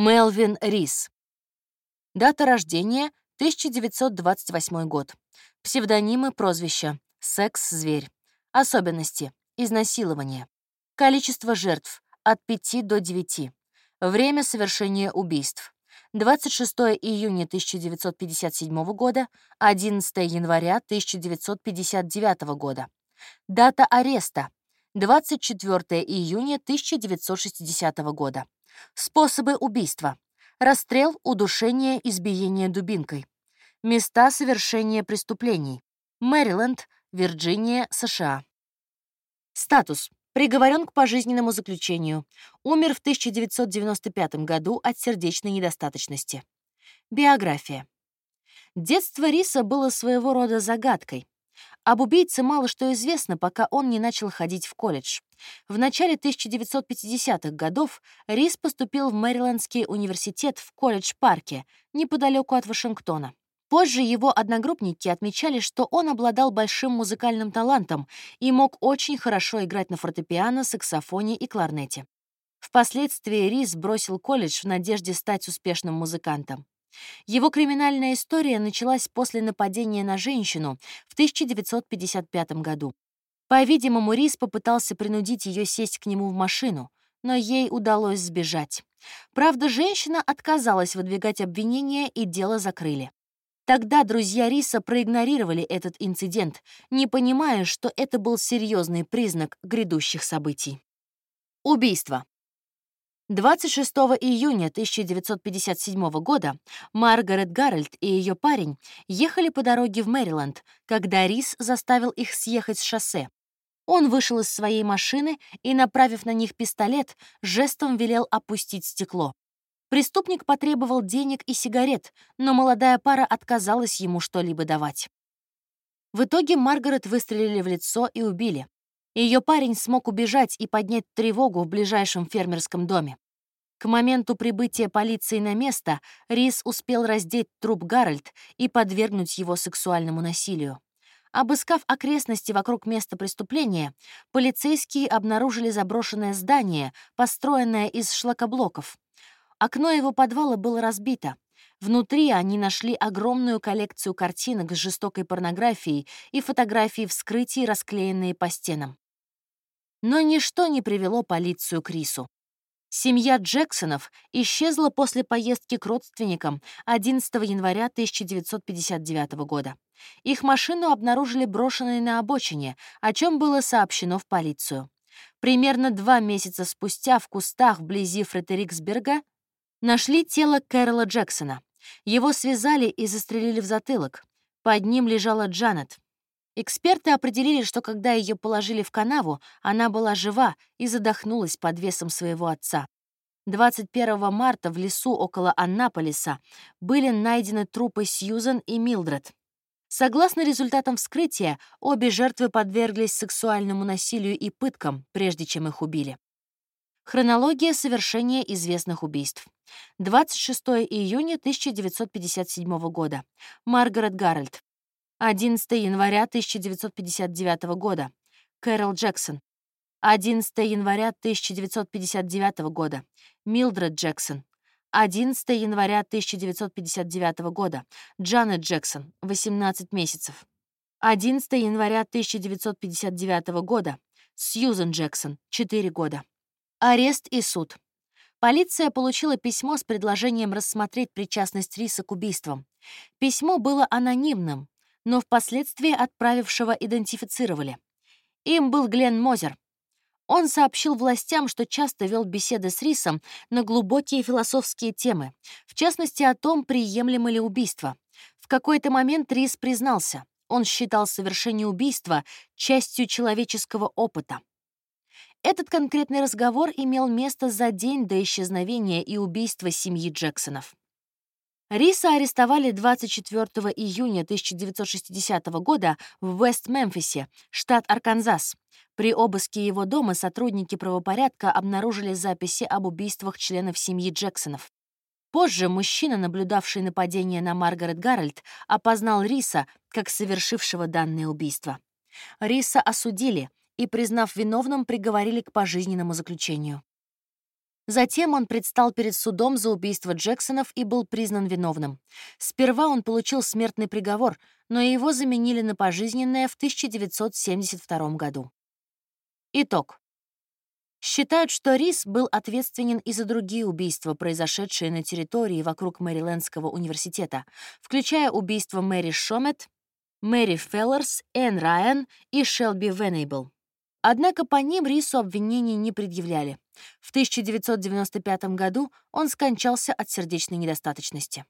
Мелвин Рис. Дата рождения — 1928 год. Псевдонимы, прозвища. Секс-зверь. Особенности. Изнасилование. Количество жертв — от 5 до 9. Время совершения убийств. 26 июня 1957 года, 11 января 1959 года. Дата ареста. 24 июня 1960 года. Способы убийства. Расстрел, удушение, избиение дубинкой. Места совершения преступлений. Мэриленд, Вирджиния, США. Статус. Приговорен к пожизненному заключению. Умер в 1995 году от сердечной недостаточности. Биография. Детство Риса было своего рода загадкой. Об убийце мало что известно, пока он не начал ходить в колледж. В начале 1950-х годов Рис поступил в Мэрилендский университет в колледж-парке, неподалеку от Вашингтона. Позже его одногруппники отмечали, что он обладал большим музыкальным талантом и мог очень хорошо играть на фортепиано, саксофоне и кларнете. Впоследствии Рис бросил колледж в надежде стать успешным музыкантом. Его криминальная история началась после нападения на женщину в 1955 году. По-видимому, Рис попытался принудить ее сесть к нему в машину, но ей удалось сбежать. Правда, женщина отказалась выдвигать обвинения, и дело закрыли. Тогда друзья Риса проигнорировали этот инцидент, не понимая, что это был серьезный признак грядущих событий. Убийство. 26 июня 1957 года Маргарет Гарольд и ее парень ехали по дороге в Мэриленд, когда Рис заставил их съехать с шоссе. Он вышел из своей машины и, направив на них пистолет, жестом велел опустить стекло. Преступник потребовал денег и сигарет, но молодая пара отказалась ему что-либо давать. В итоге Маргарет выстрелили в лицо и убили. Ее парень смог убежать и поднять тревогу в ближайшем фермерском доме. К моменту прибытия полиции на место Рис успел раздеть труп Гарольд и подвергнуть его сексуальному насилию. Обыскав окрестности вокруг места преступления, полицейские обнаружили заброшенное здание, построенное из шлакоблоков. Окно его подвала было разбито. Внутри они нашли огромную коллекцию картинок с жестокой порнографией и фотографии вскрытий, расклеенные по стенам. Но ничто не привело полицию к Рису. Семья Джексонов исчезла после поездки к родственникам 11 января 1959 года. Их машину обнаружили брошенной на обочине, о чем было сообщено в полицию. Примерно два месяца спустя в кустах вблизи Фредериксберга нашли тело Кэрола Джексона. Его связали и застрелили в затылок. Под ним лежала Джанет. Эксперты определили, что когда ее положили в канаву, она была жива и задохнулась под весом своего отца. 21 марта в лесу около Аннаполиса были найдены трупы Сьюзан и Милдред. Согласно результатам вскрытия, обе жертвы подверглись сексуальному насилию и пыткам, прежде чем их убили. Хронология совершения известных убийств. 26 июня 1957 года. Маргарет Гарольд. 11 января 1959 года. Кэрол Джексон. 11 января 1959 года. Милдред Джексон. 11 января 1959 года. Джанет Джексон. 18 месяцев. 11 января 1959 года. Сьюзен Джексон. 4 года. Арест и суд. Полиция получила письмо с предложением рассмотреть причастность Риса к убийствам. Письмо было анонимным, но впоследствии отправившего идентифицировали. Им был Глен Мозер. Он сообщил властям, что часто вел беседы с Рисом на глубокие философские темы, в частности о том, приемлемо ли убийство. В какой-то момент Рис признался, он считал совершение убийства частью человеческого опыта. Этот конкретный разговор имел место за день до исчезновения и убийства семьи Джексонов. Риса арестовали 24 июня 1960 года в Вест-Мемфисе, штат Арканзас. При обыске его дома сотрудники правопорядка обнаружили записи об убийствах членов семьи Джексонов. Позже мужчина, наблюдавший нападение на Маргарет Гарольд, опознал Риса как совершившего данное убийство. Риса осудили и, признав виновным, приговорили к пожизненному заключению. Затем он предстал перед судом за убийство Джексонов и был признан виновным. Сперва он получил смертный приговор, но его заменили на пожизненное в 1972 году. Итог. Считают, что Рис был ответственен и за другие убийства, произошедшие на территории вокруг Мэрилендского университета, включая убийство Мэри Шомет, Мэри Феллерс, Энн Райан и Шелби Венейбл. Однако по ним Рису обвинений не предъявляли. В 1995 году он скончался от сердечной недостаточности.